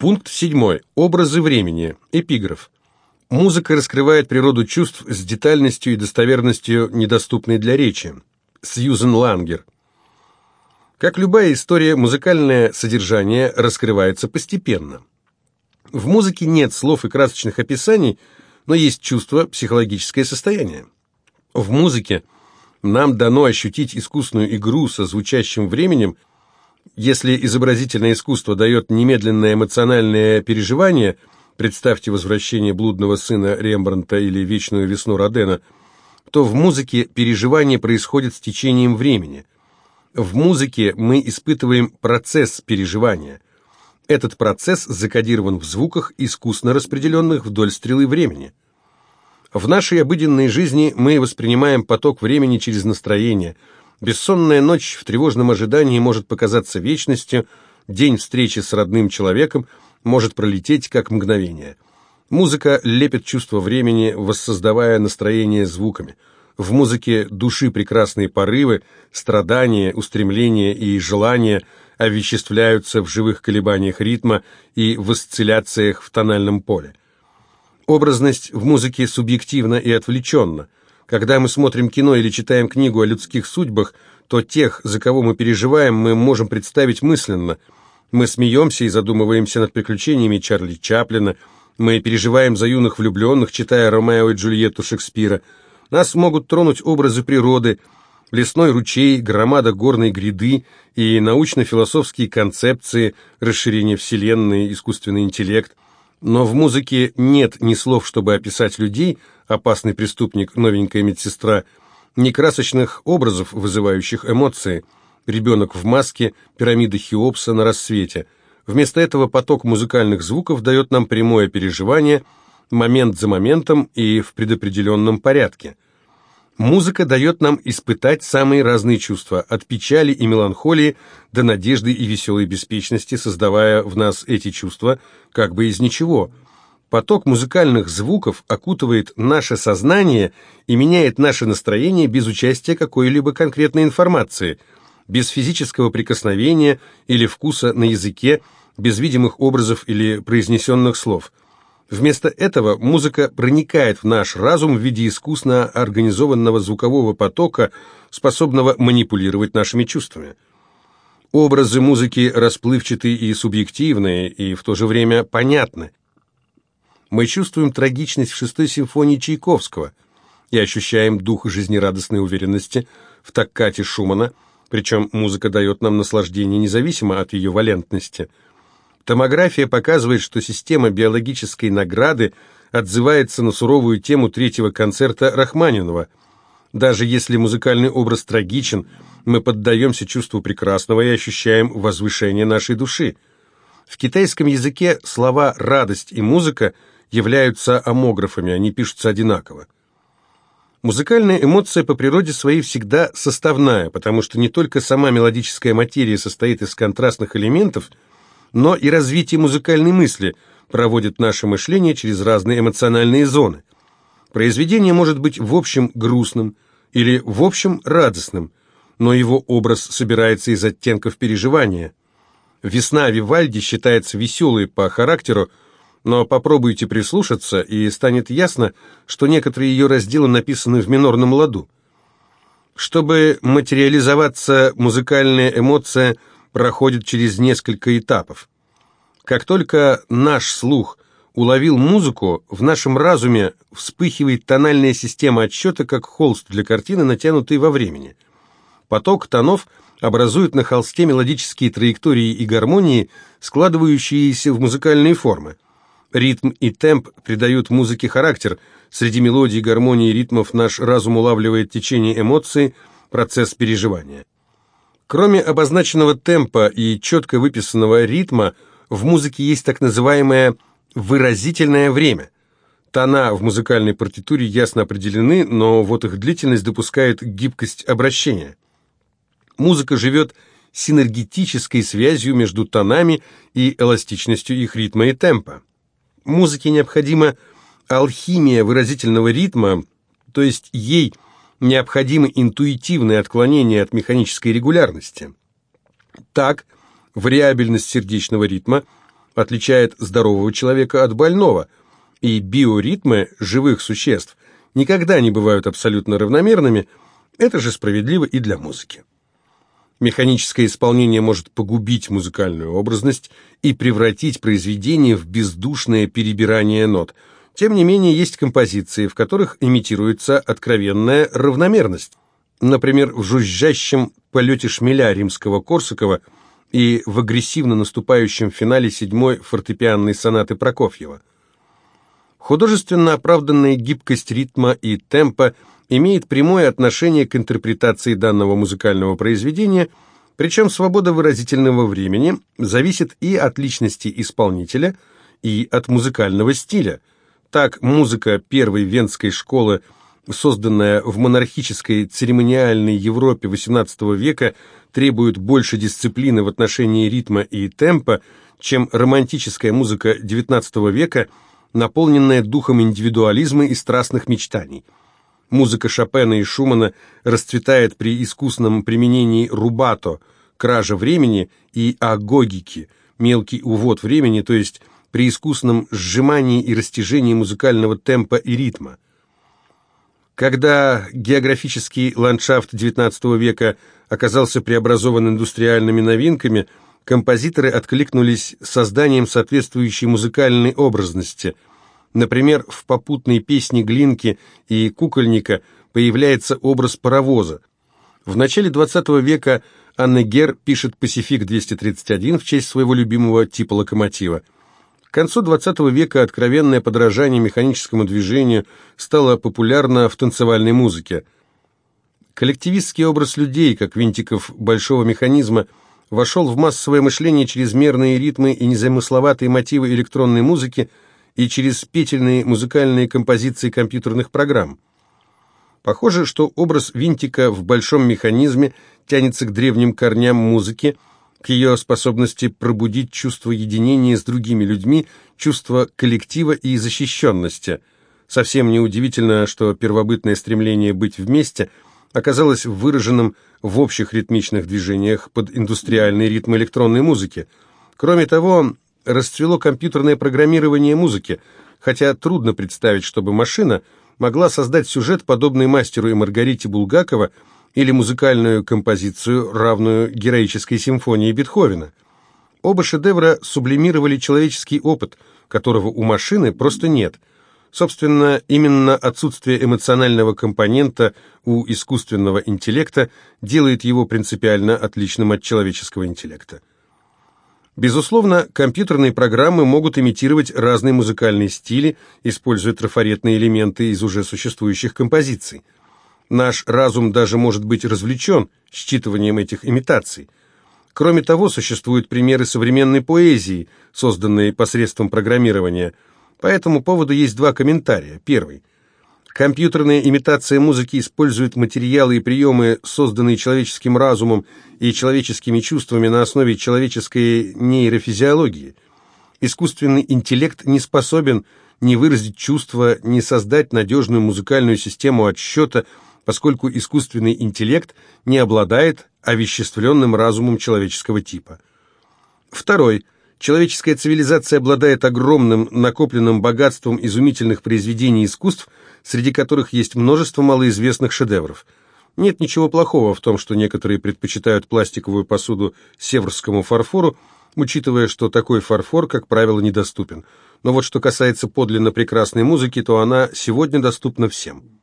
Пункт 7. Образы времени. Эпиграф. Музыка раскрывает природу чувств с детальностью и достоверностью, недоступной для речи. Сьюзен Лангер. Как любая история, музыкальное содержание раскрывается постепенно. В музыке нет слов и красочных описаний, но есть чувство, психологическое состояние. В музыке нам дано ощутить искусную игру со звучащим временем. Если изобразительное искусство дает немедленное эмоциональное переживание, представьте возвращение блудного сына Рембрандта или вечную весну Родена, то в музыке переживание происходит с течением времени. В музыке мы испытываем процесс переживания. Этот процесс закодирован в звуках, искусно распределенных вдоль стрелы времени. В нашей обыденной жизни мы воспринимаем поток времени через настроение. Бессонная ночь в тревожном ожидании может показаться вечностью, день встречи с родным человеком может пролететь как мгновение. Музыка лепит чувство времени, воссоздавая настроение звуками – в музыке души прекрасные порывы, страдания, устремления и желания овеществляются в живых колебаниях ритма и в осцилляциях в тональном поле. Образность в музыке субъективна и отвлеченна. Когда мы смотрим кино или читаем книгу о людских судьбах, то тех, за кого мы переживаем, мы можем представить мысленно. Мы смеемся и задумываемся над приключениями Чарли Чаплина, мы переживаем за юных влюбленных, читая Ромео и Джульетту Шекспира – нас могут тронуть образы природы, лесной ручей, громада горной гряды и научно-философские концепции, расширение Вселенной, искусственный интеллект. Но в музыке нет ни слов, чтобы описать людей, опасный преступник, новенькая медсестра, ни красочных образов, вызывающих эмоции, ребенок в маске, пирамида Хеопса на рассвете. Вместо этого поток музыкальных звуков дает нам прямое переживание – момент за моментом и в предопределенном порядке. Музыка дает нам испытать самые разные чувства, от печали и меланхолии до надежды и веселой беспечности, создавая в нас эти чувства как бы из ничего. Поток музыкальных звуков окутывает наше сознание и меняет наше настроение без участия какой-либо конкретной информации, без физического прикосновения или вкуса на языке, без видимых образов или произнесенных слов – Вместо этого музыка проникает в наш разум в виде искусно организованного звукового потока, способного манипулировать нашими чувствами. Образы музыки расплывчатые и субъективные, и в то же время понятны. Мы чувствуем трагичность в шестой симфонии Чайковского и ощущаем дух жизнерадостной уверенности в таккате Шумана, причем музыка дает нам наслаждение независимо от ее валентности – Томография показывает, что система биологической награды отзывается на суровую тему третьего концерта Рахманинова. Даже если музыкальный образ трагичен, мы поддаемся чувству прекрасного и ощущаем возвышение нашей души. В китайском языке слова «радость» и «музыка» являются амографами, они пишутся одинаково. Музыкальная эмоция по природе своей всегда составная, потому что не только сама мелодическая материя состоит из контрастных элементов – но и развитие музыкальной мысли проводит наше мышление через разные эмоциональные зоны. Произведение может быть в общем грустным или в общем радостным, но его образ собирается из оттенков переживания. «Весна Вивальди» считается веселой по характеру, но попробуйте прислушаться, и станет ясно, что некоторые ее разделы написаны в минорном ладу. Чтобы материализоваться, музыкальная эмоция – проходит через несколько этапов. Как только наш слух уловил музыку, в нашем разуме вспыхивает тональная система отсчета, как холст для картины, натянутый во времени. Поток тонов образует на холсте мелодические траектории и гармонии, складывающиеся в музыкальные формы. Ритм и темп придают музыке характер. Среди мелодий, гармонии и ритмов наш разум улавливает течение эмоций, процесс переживания. Кроме обозначенного темпа и четко выписанного ритма, в музыке есть так называемое выразительное время. Тона в музыкальной партитуре ясно определены, но вот их длительность допускает гибкость обращения. Музыка живет синергетической связью между тонами и эластичностью их ритма и темпа. Музыке необходима алхимия выразительного ритма, то есть ей – необходимы интуитивные отклонения от механической регулярности. Так, вариабельность сердечного ритма отличает здорового человека от больного, и биоритмы живых существ никогда не бывают абсолютно равномерными, это же справедливо и для музыки. Механическое исполнение может погубить музыкальную образность и превратить произведение в бездушное перебирание нот. Тем не менее, есть композиции, в которых имитируется откровенная равномерность. Например, в жужжащем полете шмеля римского Корсакова и в агрессивно наступающем финале седьмой фортепианной сонаты Прокофьева. Художественно оправданная гибкость ритма и темпа имеет прямое отношение к интерпретации данного музыкального произведения, причем свобода выразительного времени зависит и от личности исполнителя, и от музыкального стиля. Так, музыка первой венской школы, созданная в монархической церемониальной Европе XVIII века, требует больше дисциплины в отношении ритма и темпа, чем романтическая музыка XIX века, наполненная духом индивидуализма и страстных мечтаний – Музыка Шопена и Шумана расцветает при искусном применении рубато, кража времени, и агогики, мелкий увод времени, то есть при искусном сжимании и растяжении музыкального темпа и ритма. Когда географический ландшафт XIX века оказался преобразован индустриальными новинками, композиторы откликнулись созданием соответствующей музыкальной образности – Например, в попутной песне Глинки и Кукольника появляется образ паровоза. В начале XX века Анна Гер пишет «Пасифик-231» в честь своего любимого типа локомотива. К концу XX века откровенное подражание механическому движению стало популярно в танцевальной музыке. Коллективистский образ людей, как винтиков большого механизма, вошел в массовое мышление через мерные ритмы и незамысловатые мотивы электронной музыки – и через петельные музыкальные композиции компьютерных программ. Похоже, что образ винтика в большом механизме тянется к древним корням музыки, к ее способности пробудить чувство единения с другими людьми, чувство коллектива и защищенности. Совсем неудивительно, что первобытное стремление быть вместе оказалось выраженным в общих ритмичных движениях под индустриальный ритм электронной музыки. Кроме того, расцвело компьютерное программирование музыки, хотя трудно представить, чтобы машина могла создать сюжет, подобный мастеру и Маргарите Булгакова, или музыкальную композицию, равную героической симфонии Бетховена. Оба шедевра сублимировали человеческий опыт, которого у машины просто нет. Собственно, именно отсутствие эмоционального компонента у искусственного интеллекта делает его принципиально отличным от человеческого интеллекта. Безусловно, компьютерные программы могут имитировать разные музыкальные стили, используя трафаретные элементы из уже существующих композиций. Наш разум даже может быть развлечен считыванием этих имитаций. Кроме того, существуют примеры современной поэзии, созданные посредством программирования. По этому поводу есть два комментария. Первый. Компьютерная имитация музыки использует материалы и приемы, созданные человеческим разумом и человеческими чувствами на основе человеческой нейрофизиологии. Искусственный интеллект не способен ни выразить чувства, ни создать надежную музыкальную систему отсчета, поскольку искусственный интеллект не обладает овеществленным разумом человеческого типа. Второй – Человеческая цивилизация обладает огромным накопленным богатством изумительных произведений искусств, среди которых есть множество малоизвестных шедевров. Нет ничего плохого в том, что некоторые предпочитают пластиковую посуду северскому фарфору, учитывая, что такой фарфор, как правило, недоступен. Но вот что касается подлинно прекрасной музыки, то она сегодня доступна всем.